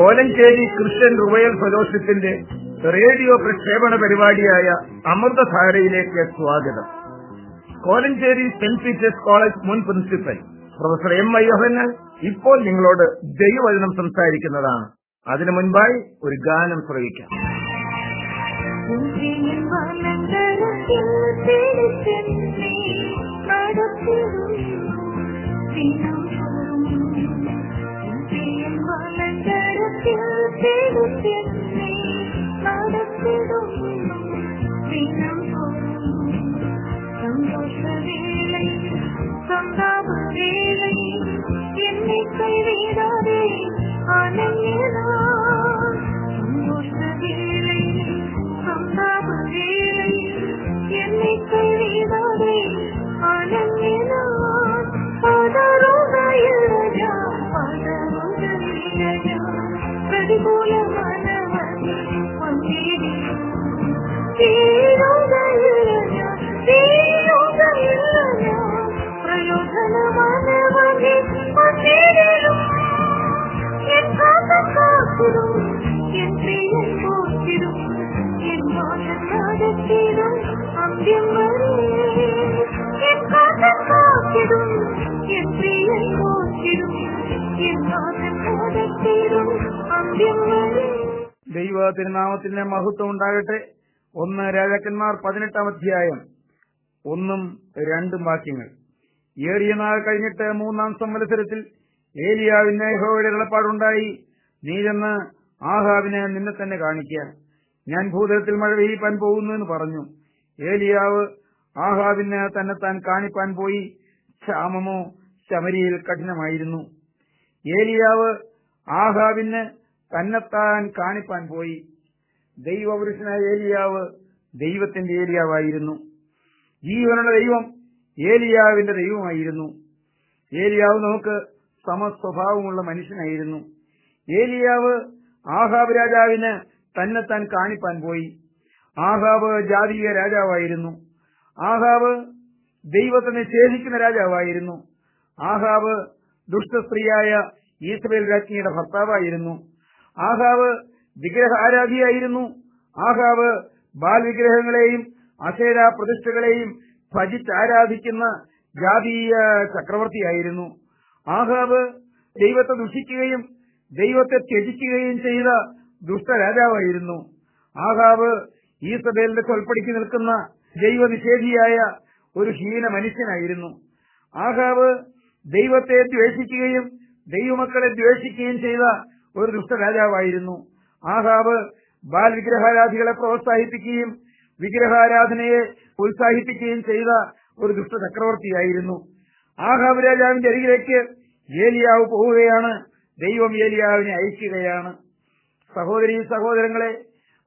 Kolenchery Christian revival ഫെലോഷിപ്പിന്റെ radio പ്രക്ഷേപണ പരിപാടിയായ അമൃതധാരയിലേക്ക് സ്വാഗതം. കോലഞ്ചേരി സെന്റ് പീറ്റേഴ്സ് കോളേജ് മുൻ പ്രിൻസിപ്പൽ പ്രൊഫസർ എം അയ്യോഹന്നൻ ഇപ്പോൾ നിങ്ങളോട് ദൈവവചനം സംസാരിക്കുന്നതാണ്. അതിനു മുൻപായി ഒരു ഗാനം ശ്രവിക്കാം. ദൈവ തിരുനാമത്തിന്റെ മഹത്വം ഉണ്ടാകട്ടെ. ഒന്ന് രാജാക്കന്മാർ പതിനെട്ടാം അധ്യായം. ഒന്നും രണ്ടും വാക്യങ്ങൾ. ഏറിയ നാൾ കഴിഞ്ഞിട്ട് മൂന്നാം സംവത്സരത്തിൽ ഏലിയാവിന്റെ ഹോയുടെ ഇടപാടുണ്ടായി. നീ ചെന്ന് ആഹാവിനെ നിന്നെ തന്നെ കാണിക്കുക. ഞാൻ ഭൂതലത്തിൽ മഴ പെയ്യിപ്പാൻ പോകുന്നു എന്ന് പറഞ്ഞു. ഏലിയാവ് ആഹാബിന് തന്നെ താൻ കാണിപ്പാൻ പോയി. ക്ഷാമമോ ശമരിയിൽ കഠിനമായിരുന്നു. ഏലിയാവ് ആഹാബിന് തന്നെത്താൻ കാണിപ്പാൻ പോയി. ദൈവപുരുഷനായ ഏലിയാവ് ദൈവത്തിന്റെ ഏലിയാവായിരുന്നു. ജീവനുള്ള ദൈവം ഏലിയാവിന്റെ ദൈവമായിരുന്നു. ഏലിയാവ് നമുക്ക് സമസ്വഭാവമുള്ള മനുഷ്യനായിരുന്നു. ഏലിയാവ് ആഹാബ് രാജാവിന് തന്നെത്താൻ കാണിപ്പാൻ പോയി. ആഹാബ് ജാതീയ രാജാവായിരുന്നു. ആഹാബ് ദൈവത്തെ നിഷേധിക്കുന്ന രാജാവായിരുന്നു. ആഹാബ് ദുഷ്ടസ്ത്രീയായ ഈസ്രയേൽ രാജ്ഞിയുടെ ഭർത്താവായിരുന്നു. ആഹാവ് വിഗ്രഹ ആരാധിയായിരുന്നു. ആഹാവ് ബാൽ വിഗ്രഹങ്ങളെയും അശേര പ്രതിഷ്ഠകളെയും ഭജിച്ച് ആരാധിക്കുന്ന ജാതീയ ചക്രവർത്തിയായിരുന്നു. ആഹാവ് ദൈവത്തെ ദുഷിക്കുകയും ദൈവത്തെ ത്യജിക്കുകയും ചെയ്ത ദുഷ്ടരാജാവായിരുന്നു. ആഹാബ് ഈസബേലിന്റെ ചൊൽപ്പടിക്ക് നിൽക്കുന്ന ദൈവനിഷേധിയായ ഒരു ഹീന മനുഷ്യനായിരുന്നു. ആഹാബ് ദൈവത്തെ ദ്വേഷിക്കുകയും ദൈവമക്കളെ ദ്വേഷിക്കുകയും ചെയ്ത ഒരു ദുഷ്ടരാജാവായിരുന്നു. ആഹാബ് ബാൽ വിഗ്രഹാരാധികളെ പ്രോത്സാഹിപ്പിക്കുകയും വിഗ്രഹാരാധനയെ ഉത്സാഹിപ്പിക്കുകയും ചെയ്ത ഒരു ദുഷ്ട ചക്രവർത്തിയായിരുന്നു ആഹാബ് രാജാവിന്റെ അരികിലേക്ക് ഏലിയാവ് പോവുകയാണ്. ദൈവം ഏലിയാവിനെ അയക്കുകയാണ്. സഹോദരി സഹോദരങ്ങളെ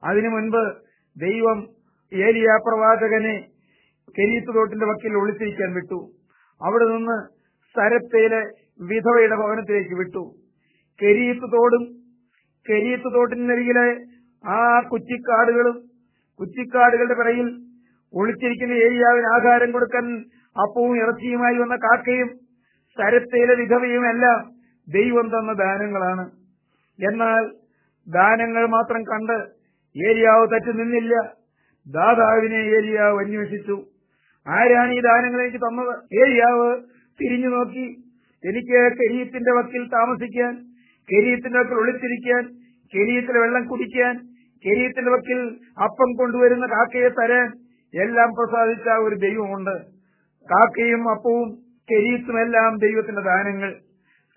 അതിനു മുൻപ് ദൈവം ഏലിയ പ്രവാചകനെ കെരീത്ത് തോട്ടിന്റെ വക്കിൽ ഒളിച്ചിരിക്കാൻ വിട്ടു. അവിടെ നിന്ന് സരത്തയിലെ വിധവയുടെ ഭവനത്തിലേക്ക് വിട്ടു. കെരീത്ത് തോടും കെരീത്ത് തോട്ടിനരികിലെ ആ കുറ്റിക്കാടുകളും കുറ്റിക്കാടുകളുടെ പിറയിൽ ഒളിച്ചിരിക്കുന്ന ഏരിയാവിന് ആഹാരം കൊടുക്കാൻ അപ്പവും ഇറച്ചിയുമായി വന്ന കാക്കയും സരത്തയിലെ വിധവയും എല്ലാം ദൈവം തന്ന ദാനങ്ങളാണ്. എന്നാൽ ദാനങ്ങൾ മാത്രം കണ്ട് ഏരിയാവ് തെറ്റു നിന്നില്ല. ദാതാവിനെ ഏരിയാവ് അന്വേഷിച്ചു. ആരാണ് ഈ ദാനങ്ങൾ എനിക്ക് തന്നത്? ഏരിയാവ് തിരിഞ്ഞു നോക്കി. എനിക്ക് കെരീത്തിന്റെ വക്കിൽ താമസിക്കാൻ കെരീത്തിന്റെ വക്കിൽ ഒളിച്ചിരിക്കാൻ കെരീത്തിലെ വെള്ളം കുടിക്കാൻ കെരീത്തിന്റെ വക്കിൽ അപ്പം കൊണ്ടുവരുന്ന കാക്കയെ തരാൻ എല്ലാം പ്രസാദിച്ച ഒരു ദൈവമുണ്ട്. കാക്കയും അപ്പവും കെരീത്തും എല്ലാം ദൈവത്തിന്റെ ദാനങ്ങൾ.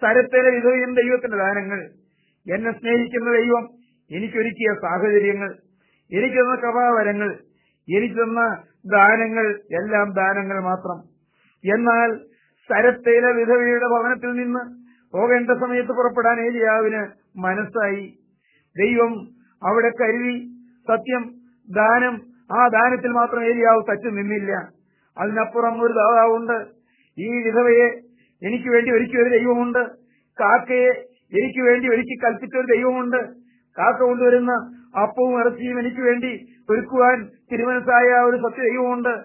സരത്തിലെ വിധവയും ദൈവത്തിന്റെ ദാനങ്ങൾ. എന്നെ സ്നേഹിക്കുന്ന ദൈവം എനിക്കൊരുക്കിയ സാഹചര്യങ്ങൾ എനിക്ക് തന്ന കൃപാവരങ്ങൾ എനിക്ക് തന്ന ദാനങ്ങൾ എല്ലാം ദാനങ്ങൾ മാത്രം. എന്നാൽ സരത്തയിലെ വിധവയുടെ ഭവനത്തിൽ നിന്ന് പോകേണ്ട സമയത്ത് പുറപ്പെടാൻ ഏലിയാവിന് മനസ്സായി. ദൈവം അവിടെ കരുതി സത്യം ദാനം ആ ദാനത്തിൽ മാത്രം ഏലിയാവ് തച്ചു നിന്നില്ല. അതിനപ്പുറം ഒരു ദാതാവുണ്ട്. ഈ വിധവയെ എനിക്ക് വേണ്ടി ഒരുക്കിയ ഒരു ദൈവമുണ്ട്. കാക്കയെ എനിക്ക് വേണ്ടി ഒരുക്കി കൽപ്പിച്ച ഒരു ദൈവമുണ്ട്. കാക്ക കൊണ്ടുവരുന്ന അപ്പവും ഇറച്ചിയും എനിക്ക് വേണ്ടി ഒരുക്കുവാൻ തിരുമനസായ ഒരു സത്യ ദൈവമുണ്ട്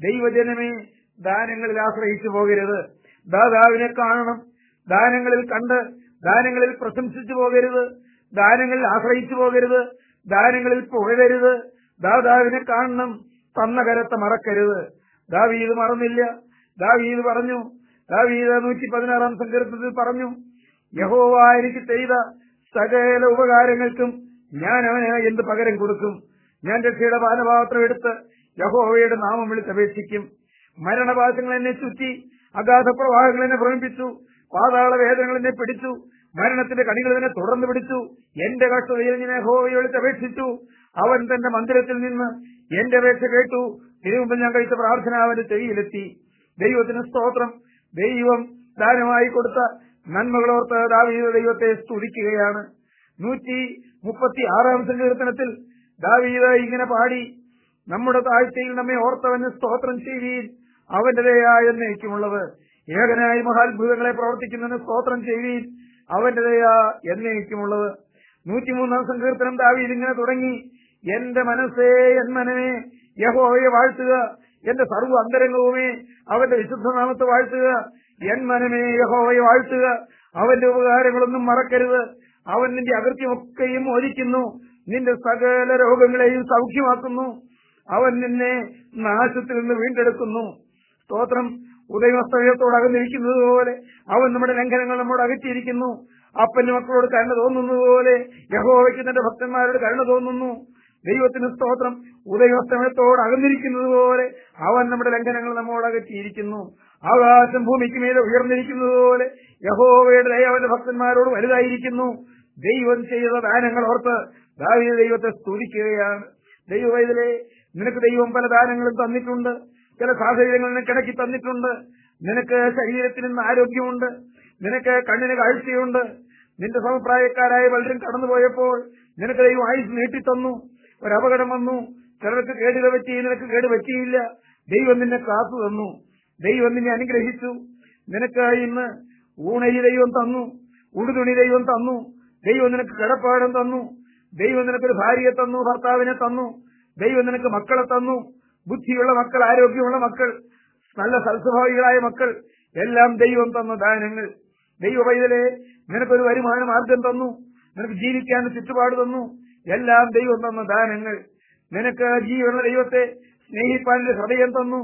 ദൈവജനമേ ദാനങ്ങളിൽ ആശ്രയിച്ചു പോകരുത്. ദാതാവിനെ കാണണം. ദാനങ്ങളിൽ കണ്ട് ദാനങ്ങളിൽ പ്രശംസിച്ചു പോകരുത്. ദാനങ്ങളിൽ ആശ്രയിച്ചു പോകരുത്. ദാനങ്ങളിൽ പുകഴരുത്. ദാതാവിനെ കാണണം. തന്ന കരത്തെ മറക്കരുത്. ദാവീത് മറന്നില്ല. ദാവീത് പറഞ്ഞു. ദാവീത് നൂറ്റി പതിനാറാം സങ്കീർത്തനത്തിൽ പറഞ്ഞു യഹോവ എനിക്ക് ചെയ്ത സകല ഉപകാരങ്ങൾക്കും ഞാൻ അവന് എന്ത് പകരം കൊടുക്കും? ഞാൻ രക്ഷയുടെ പാനപാത്രം എടുത്ത് യഹോവയുടെ നാമം വിളിച്ചപേക്ഷിക്കും മരണപാശങ്ങൾ എന്നെ ചുറ്റി അഗാധ പ്രവാഹങ്ങൾ എന്നെ ഭ്രമിപ്പിച്ചു പാതാള വേദനകൾ എന്നെ പിടിച്ചു മരണത്തിന്റെ കണികൾ എന്നെ തുടർന്ന് പിടിച്ചു എന്റെ കഷ്ടതയിൽ ഞാൻ യഹോവയെ വിളിച്ചപേക്ഷിച്ചു അവൻ തന്റെ മന്ദിരത്തിൽ നിന്ന് എന്റെ അപേക്ഷ കേട്ടു. തിരുമുമ്പ് ഞാൻ കഴിച്ച പ്രാർത്ഥന അവന്റെ ചെവിയിലെത്തി ദൈവത്തിന് സ്തോത്രം. ദൈവം ദാനമായി കൊടുത്ത നന്മകളോർത്ത് ദാവീദ് ദൈവത്തെ സ്തുതിക്കുകയാണ്. നൂറ്റി മുപ്പത്തി ആറാം സങ്കീർത്തനത്തിൽ ദാവീദ് ഇങ്ങനെ പാടി നമ്മുടെ താഴ്ചയിൽ നമ്മെ ഓർത്തവന് സ്തോത്രം ചെയ്യുകയും അവന്റെ ദയായ എന്നേക്കുമുള്ളത്. ഏകനായി മഹാത്ഭുതങ്ങളെ പ്രവർത്തിക്കുന്നതിന് സ്തോത്രം ചെയ്യുകയും അവന്റെ ദയാ എന്നേക്കുമുള്ളത്. നൂറ്റിമൂന്നാം സങ്കീർത്തനം ദാവീദ് ഇങ്ങനെ തുടങ്ങി എന്റെ മനസ്സേ എൻ മനമേ യഹോവയെ വാഴ്ത്തുക. എന്റെ സർവ അന്തരംഗവുമേ അവന്റെ വിശുദ്ധനാമത്തെ വാഴ്ത്തുക. എൻ മനമേ യഹോവയെ വാഴ്ത്തുക. അവന്റെ ഉപകാരങ്ങളൊന്നും മറക്കരുത്. അവൻ നിന്റെ അകൃത്യമൊക്കെയും മോചിക്കുന്നു. നിന്റെ സകല രോഗങ്ങളെയും സൗഖ്യമാക്കുന്നു. അവൻ നിന്നെ നാശത്തിൽ നിന്ന് വീണ്ടെടുക്കുന്നു. സ്തോത്രം. ഉദയമസ്തമയത്തോട് അകന്നിരിക്കുന്നത് പോലെ അവൻ നമ്മുടെ ലംഘനങ്ങൾ നമ്മോട് അകറ്റിയിരിക്കുന്നു. അപ്പന്റെ മക്കളോട് കരുണ തോന്നുന്നത് പോലെ യഹോവയ്ക്ക് തന്റെ ഭക്തന്മാരോട് കരുണ തോന്നുന്നു. ദൈവത്തിന് സ്തോത്രം. ഉദയമസ്തമയത്തോട് അകന്നിരിക്കുന്നത് പോലെ അവൻ നമ്മുടെ ലംഘനങ്ങൾ നമ്മോട് അകറ്റിയിരിക്കുന്നു. ആകാശം ഭൂമിക്ക് മേലെ ഉയർന്നിരിക്കുന്നത് പോലെ യഹോവയുടെ ദയ ഭക്തന്മാരോട് വലുതായിരിക്കുന്നു. ദൈവം ചെയ്ത ദാനങ്ങൾ ഓർത്ത് ദാവീദ് ദൈവത്തെ സ്തുതിക്കുകയാണ്. ദൈവവൈതലെ നിനക്ക് ദൈവം പല ദാനങ്ങളും തന്നിട്ടുണ്ട്. ചില സാഹചര്യങ്ങൾ നിനക്ക് ഇടയ്ക്ക് തന്നിട്ടുണ്ട്. നിനക്ക് ശരീരത്തിൽ നിന്ന് ആരോഗ്യമുണ്ട്. നിനക്ക് കണ്ണിന് കാഴ്ചയുണ്ട്. നിന്റെ സമപ്രായക്കാരായ പലരും കടന്നുപോയപ്പോൾ നിനക്ക് ദൈവം ആയുസ് നീട്ടിത്തന്നു. ഒരപകടം വന്നു. ചിലർക്ക് കേടുകൾ പറ്റി നിനക്ക് കേട് പറ്റിയില്ല ദൈവം നിന്നെ കാത്തു തന്നു ദൈവം നിന്നെ അനുഗ്രഹിച്ചു. നിനക്ക് ഇന്ന് ഊണരി ദൈവം തന്നു ഉടുതുണി ദൈവം തന്നു ദൈവം നിനക്ക് കിടപ്പാടം തന്നു ദൈവം നിനക്കൊരു ഭാര്യയെ തന്നു ഭർത്താവിനെ തന്നു ദൈവം നിനക്ക് മക്കളെ തന്നു ബുദ്ധിയുള്ള മക്കൾ ആരോഗ്യമുള്ള മക്കൾ നല്ല സൽസ്വഭാവികളായ മക്കൾ എല്ലാം ദൈവം തന്ന ദാനങ്ങൾ. ദൈവ പൈതലെ നിനക്കൊരു വരുമാന മാർഗം തന്നു നിനക്ക് ജീവിക്കാൻ ചുറ്റുപാട് തന്നു എല്ലാം ദൈവം തന്ന ദാനങ്ങൾ. നിനക്ക് ജീവനുള്ള ദൈവത്തെ സ്നേഹിപ്പാനുള്ള ഹൃദയം തന്നു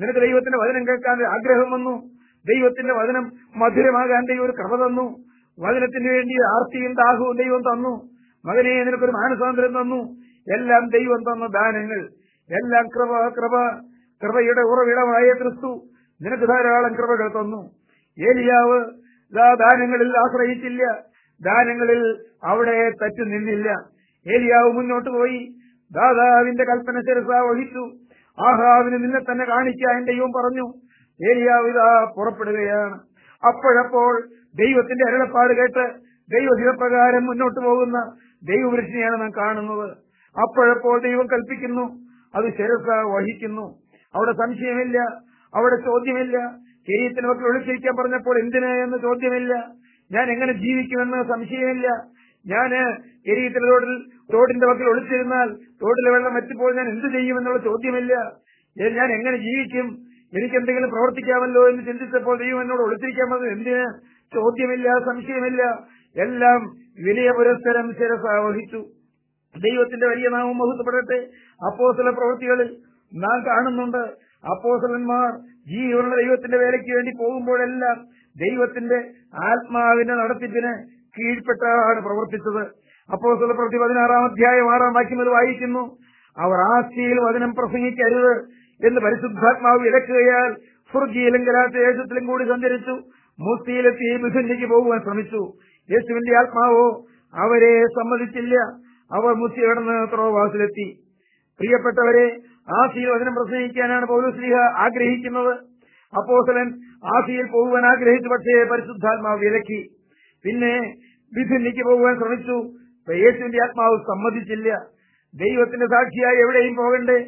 നിനക്ക് ദൈവത്തിന്റെ വചനം കേൾക്കാൻ ആഗ്രഹം വന്നു. ദൈവത്തിന്റെ വചനം മധുരമാകാൻ ദൈവം ഒരു കൃപ തന്നു. വചനത്തിന് വേണ്ടി ആർത്തിയും ദാഹവും ദൈവം തന്നു. മകനെ നിനക്കൊരു മാനസാന്തരം തന്നു. എല്ലാം ദൈവം തന്ന ദാനങ്ങൾ. എല്ലാം കൃപ കൃപ. കൃപയുടെ ഉറവിടമായ ക്രിസ്തു നിനക്ക് ധാരാളം കൃപകൾ തന്നു. ഏലിയാവ് ദാനങ്ങളിൽ ആശ്രയിച്ചില്ല. ദാനങ്ങളിൽ അവിടെ തറ്റു നിന്നില്ല. ഏലിയാവ് മുന്നോട്ട് പോയി. ദാതാവിന്റെ കൽപ്പന ശിരസ വഹിച്ചു. ആഹാവിന് നിന്നെ തന്നെ കാണിക്കാൻ ദൈവം പറഞ്ഞു. ഏലിയാവ് ഇതാ പുറപ്പെടുകയാണ്. അപ്പോഴപ്പോൾ ദൈവത്തിന്റെ അരുളപ്പാട് കേട്ട് ദൈവഹിതപ്രകാരം മുന്നോട്ട് പോകുന്ന ദൈവവൃഷ്ണിയാണ് നാം കാണുന്നത്. അപ്പോഴപ്പോൾ ദൈവം കൽപ്പിക്കുന്നു അത് ശിരസ വഹിക്കുന്നു. അവിടെ സംശയമില്ല അവിടെ ചോദ്യമില്ല. ശരീരത്തിന് ഒളിച്ചിരിക്കാൻ പറഞ്ഞപ്പോൾ എന്തിനാ എന്ന് ചോദ്യമില്ല. ഞാൻ എങ്ങനെ ജീവിക്കുമെന്ന് സംശയമില്ല. ഞാൻ ശരീരത്തിലെ റോഡിൽ റോഡിന്റെ വക്കിൽ ഒളിച്ചിരുന്നാൽ റോഡിലെ വെള്ളം എത്തിപ്പോൾ ഞാൻ എന്ത് ചെയ്യുമെന്നുള്ള ചോദ്യമില്ല. ഞാൻ എങ്ങനെ ജീവിക്കും? എനിക്ക് എന്തെങ്കിലും പ്രവർത്തിക്കാമല്ലോ എന്ന് ചിന്തിച്ചപ്പോൾ ദൈവം എന്നോട് ഒളിച്ചിരിക്കാൻ എന്തിന്? ചോദ്യമില്ല സംശയമില്ല. എല്ലാം വലിയ പുരസ്കരം ശിരസ വഹിച്ചു. ദൈവത്തിന്റെ വലിയ നാമം മഹത്വപ്പെടട്ടെ. അപ്പോസല പ്രവൃത്തികളിൽ നാം കാണുന്നുണ്ട്. അപ്പോസലന്മാർ ജീവനുള്ള ദൈവത്തിന്റെ വേലയ്ക്ക് വേണ്ടി പോകുമ്പോഴെല്ലാം ദൈവത്തിന്റെ ആത്മാവിന്റെ നടത്തിപ്പിന് കീഴ്പ്പെട്ടാണ് പ്രവർത്തിച്ചത്. അപ്പോ പ്രവൃത്തി പതിനാറാം അധ്യായം ആറാം വാക്യം അത് വായിക്കുന്നു. അവർ ആസ്തിയിൽ വചനം പ്രസംഗിക്കരുത് എന്ന് പരിശുദ്ധാത്മാവ് ഇടക്കുകയാൽ സ്വർഗീയിലും ഗലാത്തേശത്തിലും കൂടി സഞ്ചരിച്ചു. മുസ്തിയിലെത്തി മിഥുനിലേക്ക് പോകുവാൻ ശ്രമിച്ചു. യേശുവിന്റെ ആത്മാവോ അവരെ സമ്മതിച്ചില്ല. അവർ മുസ്തി കടന്ന് ത്രോവാസിലെത്തി. പ്രിയപ്പെട്ടവരെ ആസിയിൽ വചനം പ്രസംഗിക്കാനാണ് പൗരസ്ലിഹ ആഗ്രഹിക്കുന്നത്. അപ്പോസലൻ ആസിയിൽ പോകുവാൻ ആഗ്രഹിച്ചു പക്ഷേ പരിശുദ്ധാത്മാവ് വിലക്കി. പിന്നെ വിധിന്നിക്ക് പോകുവാൻ ശ്രമിച്ചു. യേശുവിന്റെ ആത്മാവ് സമ്മതിച്ചില്ല. ദൈവത്തിന്റെ സാക്ഷിയായി എവിടെയും പോകണ്ടേ?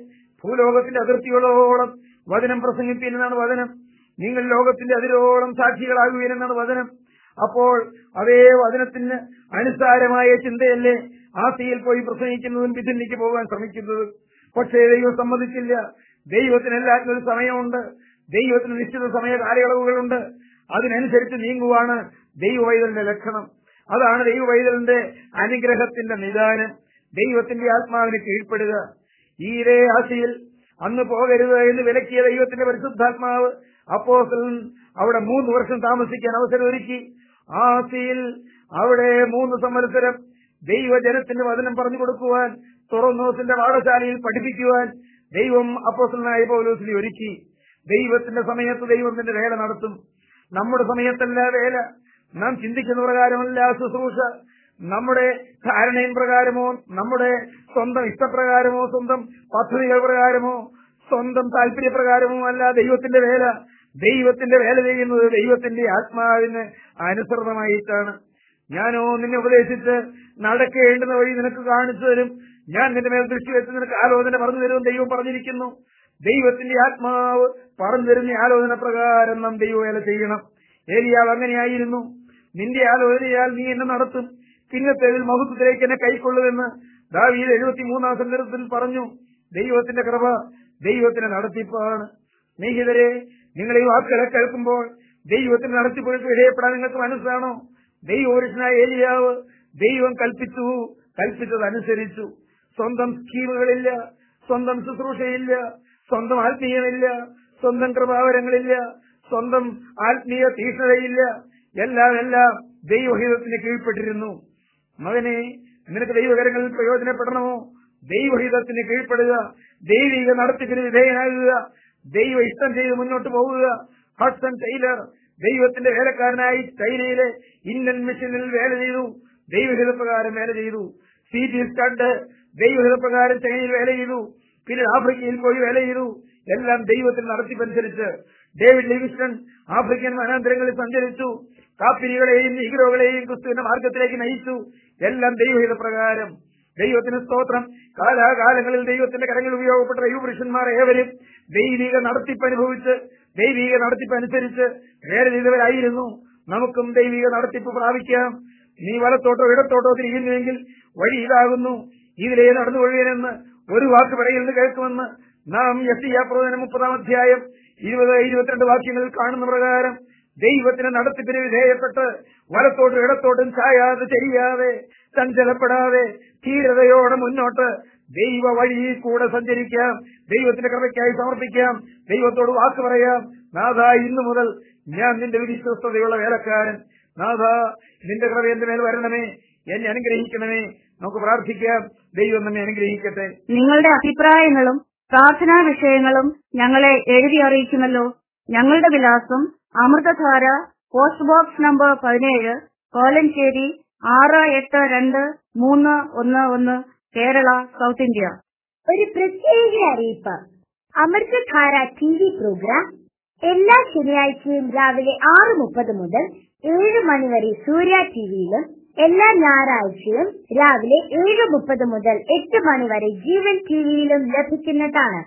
ഭൂലോകത്തിന്റെ അതിർത്തിയോളോളം വചനം പ്രസംഗിപ്പിക്കുന്നതാണ് വചനം. നിങ്ങൾ ലോകത്തിന്റെ അതിരോളം സാക്ഷികളാകുവീരെന്നാണ് വചനം. അപ്പോൾ അതേ വചനത്തിന് അനുസാരമായ ചിന്തയല്ലേ ആസിയിൽ പോയി പ്രസംഗിക്കുന്നതും വിധിന്നിക്ക് പോകാൻ ശ്രമിക്കുന്നത്? പക്ഷേ ദൈവം സമ്മതിച്ചില്ല. ദൈവത്തിന് എല്ലാത്തിനും ഒരു സമയമുണ്ട്. ദൈവത്തിന് നിശ്ചിത സമയ കാലയളവുകളുണ്ട് അതിനനുസരിച്ച് നീങ്ങുവാണ് ദൈവവൈതലിന്റെ ലക്ഷണം. അതാണ് ദൈവവൈതലിന്റെ അനുഗ്രഹത്തിന്റെ നിദാനം. ദൈവത്തിന്റെ ആത്മാവിന് കീഴ്പ്പെടുക. ഈ ഇതേ ആശയിൽ അന്ന് പോകരുത് എന്ന് വിലക്കിയ ദൈവത്തിന്റെ പരിശുദ്ധാത്മാവ് അപ്പോസ്റ്റലൻ അവിടെ മൂന്ന് വർഷം താമസിക്കാൻ അവസരം ഒരുക്കി. ആസിയിൽ അവിടെ മൂന്ന് സംവത്സരം ദൈവജനത്തിന്റെ വചനം പറഞ്ഞു കൊടുക്കുവാൻ തുറന്നോസിന്റെ പാഠശാലയിൽ പഠിപ്പിക്കുവാൻ ദൈവം അപ്പോസലിനായ പൗലോസിനെ ഒരുക്കി. ദൈവത്തിന്റെ സമയത്ത് ദൈവത്തിന്റെ വേല നടത്തും. നമ്മുടെ സമയത്തല്ല വേല. നാം ചിന്തിക്കുന്ന പ്രകാരമല്ല ശുശ്രൂഷ. നമ്മുടെ ധാരണയും പ്രകാരമോ നമ്മുടെ സ്വന്തം ഇഷ്ടപ്രകാരമോ സ്വന്തം പദ്ധതികൾ പ്രകാരമോ സ്വന്തം താല്പര്യപ്രകാരമോ അല്ല ദൈവത്തിന്റെ വേല. ദൈവത്തിന്റെ വേല ചെയ്യുന്നത് ദൈവത്തിന്റെ ആത്മാവിന് അനുസൃതമായിട്ടാണ്. ഞാനോ നിന്നെ ഉപദേശിച്ച് നടക്കേണ്ടുന്ന വഴി നിനക്ക് കാണിച്ചു തരും. ഞാൻ നിന്റെ മേൽ ദൃഷ്ടി വെച്ച് നിനക്ക് ആലോചന പറഞ്ഞു തരും ദൈവം പറഞ്ഞിരിക്കുന്നു. ദൈവത്തിന്റെ ആത്മാവ് പറഞ്ഞു തരുന്ന ആലോചന പ്രകാരം നാം ദൈവവേല ചെയ്യണം. ഏലിയാവ് അങ്ങനെയായിരുന്നു. നിന്റെ ആലോചനയാൽ നീ എന്നെ നടത്തും. പിന്നത്തേതിൽ മഹത്വത്തിലേക്ക് എന്നെ കൈക്കൊള്ളുമെന്ന് ദാവീദ് എഴുപത്തിമൂന്നാം സന്ദർഭത്തിൽ പറഞ്ഞു. ദൈവത്തിന്റെ കൃപ ദൈവത്തിന്റെ നടത്തിപ്പാണ്. സ്നേഹിതരെ നിങ്ങൾ ഈ വാക്കുകളെ കേൾക്കുമ്പോൾ ദൈവത്തിന് നടത്തിപ്പുകൾക്ക് ഇടയപ്പെടാൻ നിങ്ങൾക്ക് മനസ്സാണോ? ദൈവപുരുഷനായ ഏലിയാവ് ദൈവം കൽപ്പിച്ചു. കൽപ്പിച്ചതനുസരിച്ചു. സ്വന്തം സ്കീമുകളില്ല. സ്വന്തം ശുശ്രൂഷയില്ല. സ്വന്തം ആത്മീയമില്ല സ്വന്തം കൃപാവരങ്ങളില്ല സ്വന്തം ആത്മീയ തീഷ്ണതയില്ല. എല്ലാം എല്ലാം ദൈവഹിതത്തിന് കീഴ്പ്പെട്ടിരുന്നു. മകനെ നിനക്ക് ദൈവകരങ്ങളിൽ പ്രയോജനപ്പെടണമോ? ദൈവഹിതത്തിന് കീഴ്പ്പെടുക ദൈവിക നടത്തിപ്പിന് വിധേയനാകുക ദൈവ ഇഷ്ടം ചെയ്ത് മുന്നോട്ട് പോവുക. ഹഡ്സൺ ടൈലർ ദൈവത്തിന്റെ വേലക്കാരനായി ചൈനയിലെ ഇന്ത്യൻ മിഷനിൽ വേല ചെയ്തു ദൈവഹിതപ്രകാരം വേല ചെയ്തു. സി ജി സ്റ്റഡ് ദൈവഹിതപ്രകാരം ചൈനയിൽ വേല ചെയ്തു. പിന്നെ ആഫ്രിക്കയിൽ പോയി വേല ചെയ്തു. എല്ലാം ദൈവത്തിൽ നടത്തിപ്പനുസരിച്ച് ഡേവിഡ് ലിവിസ്റ്റൺ ആഫ്രിക്കൻ വനാന്തരങ്ങളിൽ സഞ്ചരിച്ചു. കാപ്പിരികളെയും നീഗ്രോകളെയും ക്രിസ്തുവിന്റെ മാർഗത്തിലേക്ക് നയിച്ചു. എല്ലാം ദൈവഹിത പ്രകാരം. ദൈവത്തിന് സ്തോത്രം. കാലാകാലങ്ങളിൽ ദൈവത്തിന്റെ കരങ്ങൾ ഉപയോഗപ്പെട്ട ദൈവപുരുഷന്മാർ ഏവരും ദൈവിക നടത്തിപ്പ് അനുഭവിച്ച് ദൈവിക നടത്തിപ്പ് അനുസരിച്ച് വേറെ ചെയ്തവരായിരുന്നു. നമുക്കും ദൈവിക നടത്തിപ്പ് പ്രാപിക്കാം. നീ വലത്തോട്ടോ ഇടത്തോട്ടോ തിരിയുന്നുവെങ്കിൽ വഴി ഇതാകുന്നു. ഇതിലേ നടന്നു കൊള്ളുകയെന്ന് ഒരു വാക്ക് പറയുന്നത് കേൾക്കുമെന്ന് നാം എസ് ഇ പ്രവചനം മുപ്പതാം അധ്യായം ഇരുപത് ഇരുപത്തിരണ്ട് വാക്യങ്ങളിൽ കാണുന്ന പ്രകാരം ദൈവത്തിന് നടത്തിപ്പിന് വിധേയപ്പെട്ട് വലത്തോട്ടും ഇടത്തോട്ടും ചായാതെ ചെയ്യാതെ ചഞ്ചലപ്പെടാതെ ധീരതയോടെ മുന്നോട്ട് ദൈവ വഴിയിൽ കൂടെ സഞ്ചരിക്കാം ദൈവത്തിന്റെ കൃപയ്ക്കായി സമർപ്പിക്കാം ദൈവത്തോട് വാക്ക് പറയാം. നാഥ ഇന്നു മുതൽ ഞാൻ നിന്റെ വിശ്വസ്തതയുള്ള വേലക്കാരൻ. നാഥ നിന്റെ കൃപ എന്റെ മേൽ വരണമേ. എന്നെ അനുഗ്രഹിക്കണമേ. നമുക്ക് പ്രാർത്ഥിക്കാം. ദൈവം നമ്മെ അനുഗ്രഹിക്കട്ടെ. നിങ്ങളുടെ അഭിപ്രായങ്ങളും പ്രാർത്ഥനാ വിഷയങ്ങളും ഞങ്ങളെ എഴുതി അറിയിക്കുമല്ലോ. ഞങ്ങളുടെ വിലാസം അമൃതധാര പോസ്റ്റ് ബോക്സ് നമ്പർ പതിനേഴ് കോലഞ്ചേരി ആറ് എട്ട് രണ്ട് മൂന്ന് ഒന്ന് ഒന്ന് കേരള സൗത്ത് ഇന്ത്യ. ഒരു പ്രത്യേക അറിയിപ്പ്. അമൃതധാര ടി വി പ്രോഗ്രാം എല്ലാ ശനിയാഴ്ചയും രാവിലെ ആറ് മുപ്പത് മുതൽ ഏഴ് മണിവരെ സൂര്യ ടിവിയിലും എല്ലാ ഞായറാഴ്ചയും രാവിലെ ഏഴ് മുപ്പത് മുതൽ എട്ട് മണി വരെ ജീവൻ ടിവിയിലും ലഭിക്കുന്നതാണ്.